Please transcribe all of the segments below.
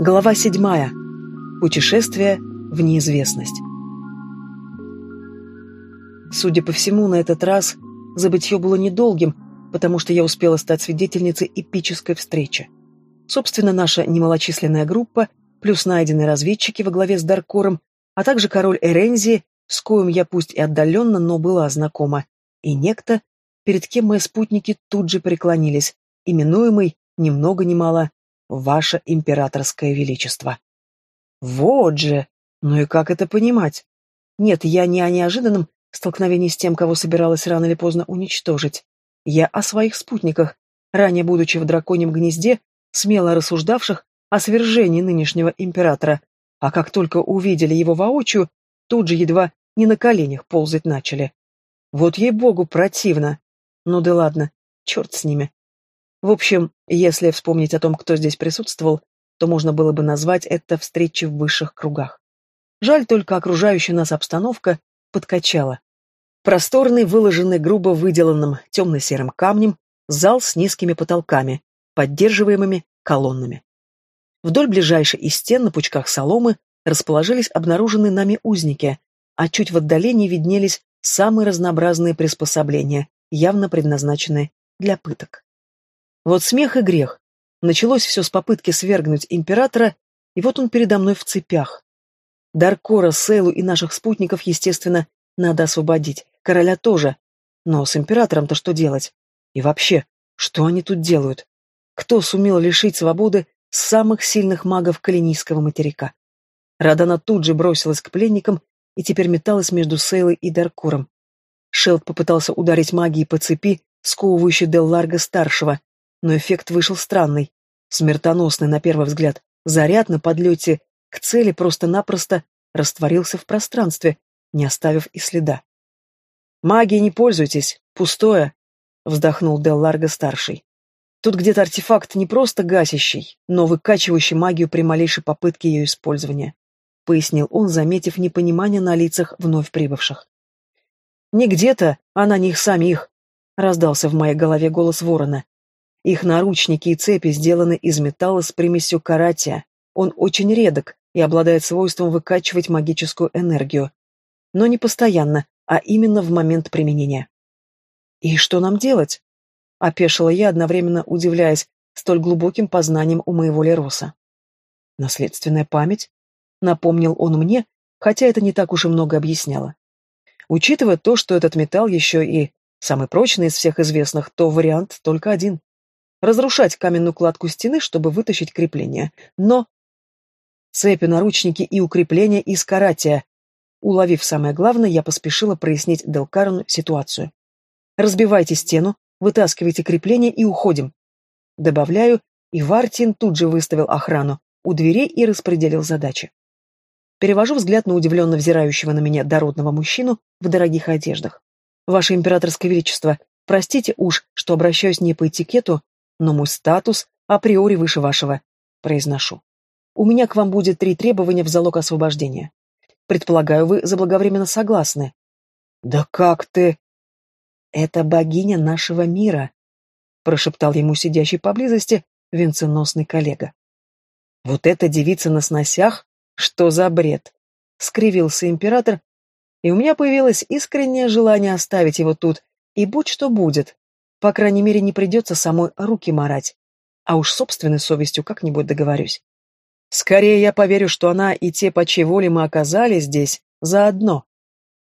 Глава седьмая. Путешествие в неизвестность. Судя по всему, на этот раз забытье было недолгим, потому что я успела стать свидетельницей эпической встречи. Собственно, наша немалочисленная группа, плюс найденные разведчики во главе с Даркором, а также король Эрензи, с коим я пусть и отдаленно, но была знакома, и некто, перед кем мои спутники тут же преклонились, именуемый, ни много ни мало, «Ваше императорское величество». Вот же! Ну и как это понимать? Нет, я не о неожиданном столкновении с тем, кого собиралась рано или поздно уничтожить. Я о своих спутниках, ранее будучи в драконьем гнезде, смело рассуждавших о свержении нынешнего императора, а как только увидели его воочию, тут же едва не на коленях ползать начали. Вот ей-богу, противно. Ну да ладно, черт с ними. В общем, если вспомнить о том, кто здесь присутствовал, то можно было бы назвать это встречей в высших кругах. Жаль только окружающая нас обстановка подкачала. Просторный, выложенный грубо выделанным темно-серым камнем, зал с низкими потолками, поддерживаемыми колоннами. Вдоль ближайшей из стен на пучках соломы расположились обнаруженные нами узники, а чуть в отдалении виднелись самые разнообразные приспособления, явно предназначенные для пыток. Вот смех и грех. Началось все с попытки свергнуть императора, и вот он передо мной в цепях. Даркора, Сейлу и наших спутников, естественно, надо освободить, короля тоже. Но с императором-то что делать? И вообще, что они тут делают? Кто сумел лишить свободы самых сильных магов Калинийского материка? Радана тут же бросилась к пленникам и теперь металась между Сейлой и Даркуром. Шелд попытался ударить магией по цепи, сковывающей Дел Ларго-старшего, но эффект вышел странный. Смертоносный, на первый взгляд, заряд на подлете к цели просто-напросто растворился в пространстве, не оставив и следа. «Магией не пользуйтесь, пустое», — вздохнул Дел Ларго-старший. «Тут где-то артефакт не просто гасящий, но выкачивающий магию при малейшей попытке ее использования», — пояснил он, заметив непонимание на лицах вновь прибывших. «Не где-то, а на них самих», — раздался в моей голове голос ворона. Их наручники и цепи сделаны из металла с примесью каратия. Он очень редок и обладает свойством выкачивать магическую энергию. Но не постоянно, а именно в момент применения. «И что нам делать?» — опешила я, одновременно удивляясь столь глубоким познанием у моего Лероса. «Наследственная память?» — напомнил он мне, хотя это не так уж и много объясняло. Учитывая то, что этот металл еще и самый прочный из всех известных, то вариант только один разрушать каменную кладку стены, чтобы вытащить крепление. Но... Цепи, наручники и укрепления из каратия. Уловив самое главное, я поспешила прояснить Делкарону ситуацию. «Разбивайте стену, вытаскивайте крепление и уходим». Добавляю, и Вартин тут же выставил охрану у дверей и распределил задачи. Перевожу взгляд на удивленно взирающего на меня дородного мужчину в дорогих одеждах. «Ваше императорское величество, простите уж, что обращаюсь не по этикету, но мой статус априори выше вашего. Произношу. У меня к вам будет три требования в залог освобождения. Предполагаю, вы заблаговременно согласны. Да как ты? Это богиня нашего мира, прошептал ему сидящий поблизости венценосный коллега. Вот эта девица на сносях? Что за бред? Скривился император, и у меня появилось искреннее желание оставить его тут, и будь что будет. По крайней мере, не придется самой руки марать. А уж собственной совестью как-нибудь договорюсь. Скорее я поверю, что она и те, по чьей воле мы оказались здесь, заодно.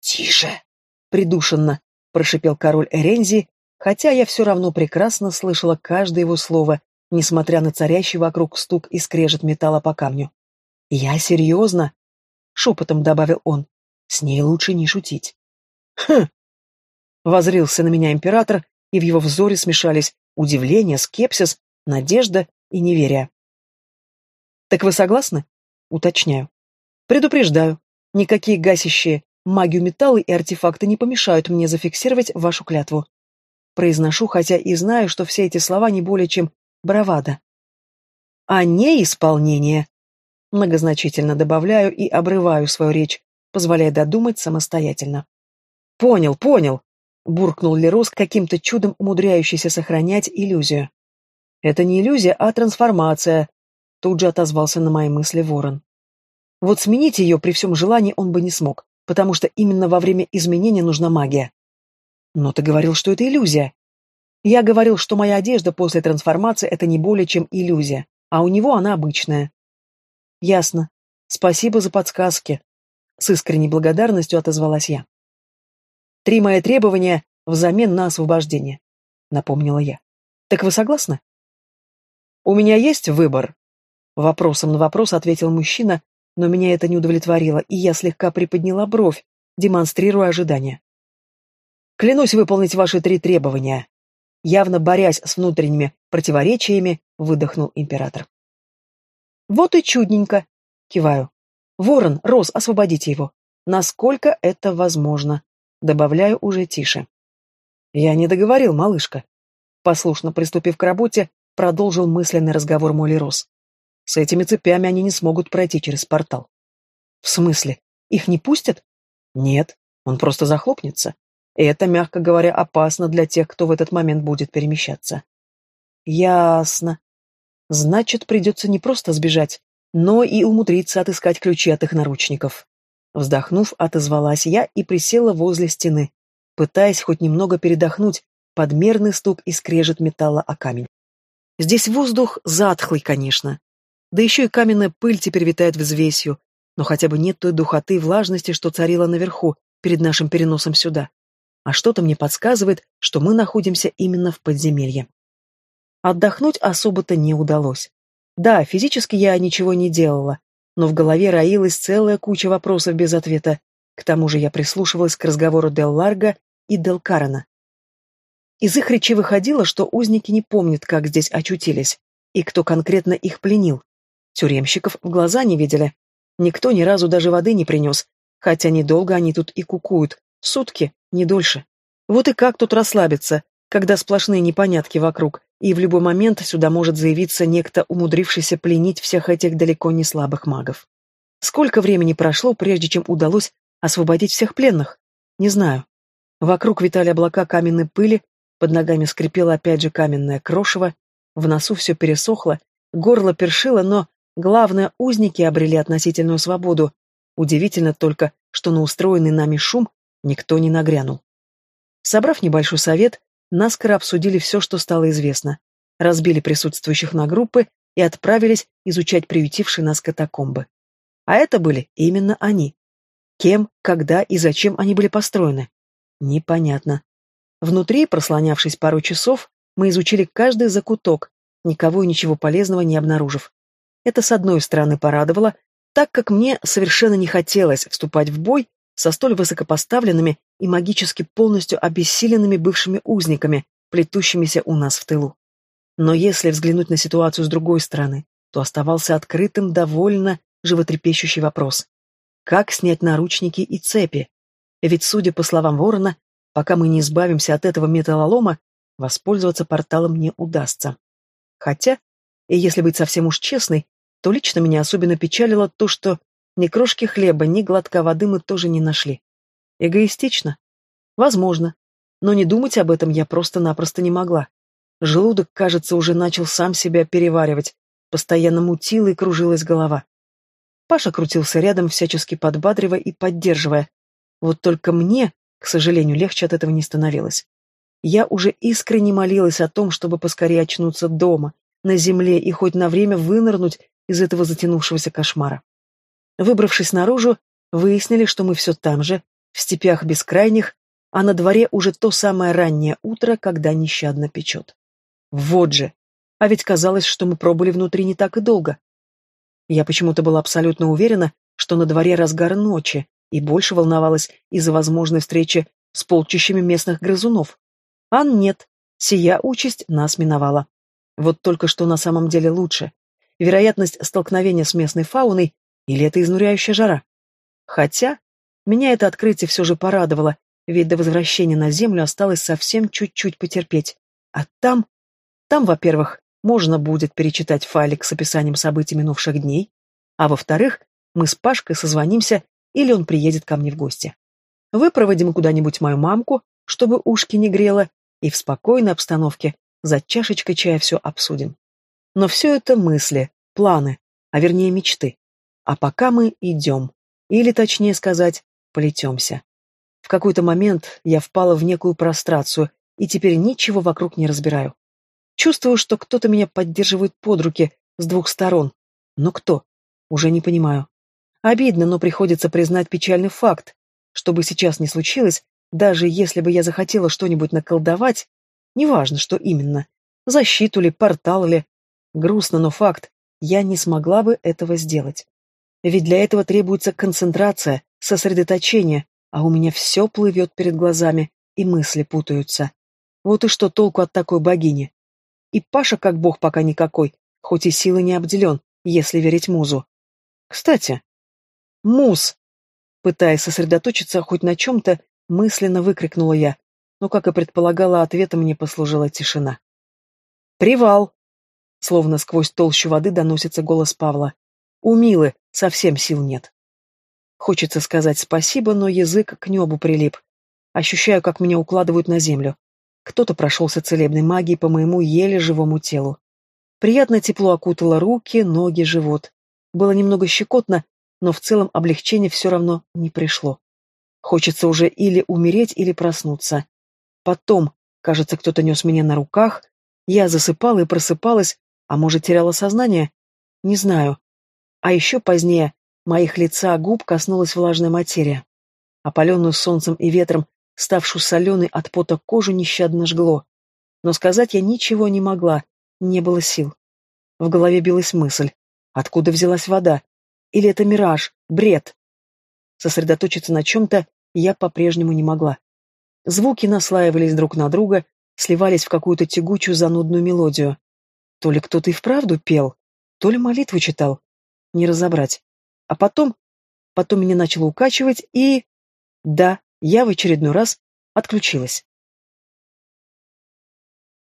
«Тише!» — придушенно прошипел король Эрензи, хотя я все равно прекрасно слышала каждое его слово, несмотря на царящий вокруг стук и скрежет металла по камню. «Я серьезно?» — шепотом добавил он. «С ней лучше не шутить». «Хм!» — возрился на меня император, и в его взоре смешались удивление, скепсис, надежда и неверие. «Так вы согласны?» «Уточняю. Предупреждаю, никакие гасящие магию металлы и артефакты не помешают мне зафиксировать вашу клятву. Произношу, хотя и знаю, что все эти слова не более чем бравада. А не исполнение. Многозначительно добавляю и обрываю свою речь, позволяя додумать самостоятельно. Понял, понял буркнул Лерос, каким-то чудом умудряющийся сохранять иллюзию. Это не иллюзия, а трансформация. тут же отозвался на мои мысли ворон. Вот сменить ее при всем желании он бы не смог, потому что именно во время изменения нужна магия. Но ты говорил, что это иллюзия. Я говорил, что моя одежда после трансформации — это не более чем иллюзия, а у него она обычная. Ясно. Спасибо за подсказки. С искренней благодарностью отозвалась я. Три мои требования взамен на освобождение, напомнила я. Так вы согласны? У меня есть выбор. Вопросом на вопрос ответил мужчина, но меня это не удовлетворило, и я слегка приподняла бровь, демонстрируя ожидание. Клянусь выполнить ваши три требования. Явно борясь с внутренними противоречиями, выдохнул император. Вот и чудненько, киваю. Ворон, Роз, освободите его. Насколько это возможно. Добавляю уже тише. Я не договорил, малышка. Послушно приступив к работе, продолжил мысленный разговор Молли Рос. С этими цепями они не смогут пройти через портал. В смысле? Их не пустят? Нет, он просто захлопнется. И это, мягко говоря, опасно для тех, кто в этот момент будет перемещаться. Ясно. Значит, придется не просто сбежать, но и умудриться отыскать ключи от их наручников. Вздохнув, отозвалась я и присела возле стены, пытаясь хоть немного передохнуть под мерный стук и скрежет металла о камень. Здесь воздух затхлый, конечно. Да еще и каменная пыль теперь витает взвесью, но хотя бы нет той духоты и влажности, что царила наверху, перед нашим переносом сюда. А что-то мне подсказывает, что мы находимся именно в подземелье. Отдохнуть особо-то не удалось. Да, физически я ничего не делала, но в голове роилась целая куча вопросов без ответа. К тому же я прислушивалась к разговору Дел Ларго и Дел Карена. Из их речи выходило, что узники не помнят, как здесь очутились, и кто конкретно их пленил. Тюремщиков в глаза не видели. Никто ни разу даже воды не принес, хотя недолго они тут и кукуют, сутки, не дольше. Вот и как тут расслабиться, когда сплошные непонятки вокруг, и в любой момент сюда может заявиться некто, умудрившийся пленить всех этих далеко не слабых магов. Сколько времени прошло, прежде чем удалось освободить всех пленных? Не знаю. Вокруг витали облака каменной пыли, под ногами скрипело опять же каменное крошево, в носу все пересохло, горло першило, но, главное, узники обрели относительную свободу. Удивительно только, что на устроенный нами шум никто не нагрянул. Собрав небольшой совет, наскоро обсудили все, что стало известно, разбили присутствующих на группы и отправились изучать приютившие нас катакомбы. А это были именно они. Кем, когда и зачем они были построены? Непонятно. Внутри, прослонявшись пару часов, мы изучили каждый закуток, никого и ничего полезного не обнаружив. Это, с одной стороны, порадовало, так как мне совершенно не хотелось вступать в бой со столь высокопоставленными и магически полностью обессиленными бывшими узниками, плетущимися у нас в тылу. Но если взглянуть на ситуацию с другой стороны, то оставался открытым довольно животрепещущий вопрос. Как снять наручники и цепи? Ведь, судя по словам Ворона, Пока мы не избавимся от этого металлолома, воспользоваться порталом не удастся. Хотя, и если быть совсем уж честной, то лично меня особенно печалило то, что ни крошки хлеба, ни глотка воды мы тоже не нашли. Эгоистично? Возможно. Но не думать об этом я просто-напросто не могла. Желудок, кажется, уже начал сам себя переваривать, постоянно мутила и кружилась голова. Паша крутился рядом, всячески подбадривая и поддерживая. Вот только мне к сожалению, легче от этого не становилось. Я уже искренне молилась о том, чтобы поскорее очнуться дома, на земле и хоть на время вынырнуть из этого затянувшегося кошмара. Выбравшись наружу, выяснили, что мы все там же, в степях бескрайних, а на дворе уже то самое раннее утро, когда нещадно печет. Вот же! А ведь казалось, что мы пробыли внутри не так и долго. Я почему-то была абсолютно уверена, что на дворе разгар ночи, и больше волновалась из-за возможной встречи с полчищами местных грызунов. А нет, сия участь нас миновала. Вот только что на самом деле лучше. Вероятность столкновения с местной фауной или это изнуряющая жара? Хотя, меня это открытие все же порадовало, ведь до возвращения на Землю осталось совсем чуть-чуть потерпеть. А там... Там, во-первых, можно будет перечитать файлик с описанием событий минувших дней, а во-вторых, мы с Пашкой созвонимся или он приедет ко мне в гости. Выпроводим куда-нибудь мою мамку, чтобы ушки не грело, и в спокойной обстановке за чашечкой чая все обсудим. Но все это мысли, планы. а вернее мечты. А пока мы идем. Или, точнее сказать, плетемся. В какой-то момент я впала в некую прострацию, и теперь ничего вокруг не разбираю. Чувствую, что кто-то меня поддерживает под руки с двух сторон. Но кто? Уже не понимаю. Обидно, но приходится признать печальный факт. Что бы сейчас ни случилось, даже если бы я захотела что-нибудь наколдовать, неважно, что именно, защиту ли, портал ли, грустно, но факт, я не смогла бы этого сделать. Ведь для этого требуется концентрация, сосредоточение, а у меня все плывет перед глазами, и мысли путаются. Вот и что толку от такой богини? И Паша как бог пока никакой, хоть и силы не обделен, если верить музу. Кстати, муз! Пытаясь сосредоточиться хоть на чем-то, мысленно выкрикнула я, но, как и предполагала, ответом мне послужила тишина. «Привал!» Словно сквозь толщу воды доносится голос Павла. «У Милы совсем сил нет». Хочется сказать спасибо, но язык к небу прилип. Ощущаю, как меня укладывают на землю. Кто-то прошелся целебной магией по моему еле живому телу. Приятно тепло окутало руки, ноги, живот. Было немного щекотно, но в целом облегчение все равно не пришло. Хочется уже или умереть, или проснуться. Потом, кажется, кто-то нес меня на руках, я засыпала и просыпалась, а может, теряла сознание? Не знаю. А еще позднее моих лица губ коснулась влажная материя. Опаленную солнцем и ветром, ставшую соленой от пота кожу нещадно жгло. Но сказать я ничего не могла, не было сил. В голове билась мысль. Откуда взялась вода? Или это мираж, бред? Сосредоточиться на чем-то я по-прежнему не могла. Звуки наслаивались друг на друга, сливались в какую-то тягучую занудную мелодию. То ли кто-то и вправду пел, то ли молитву читал. Не разобрать. А потом... Потом меня начало укачивать, и... Да, я в очередной раз отключилась.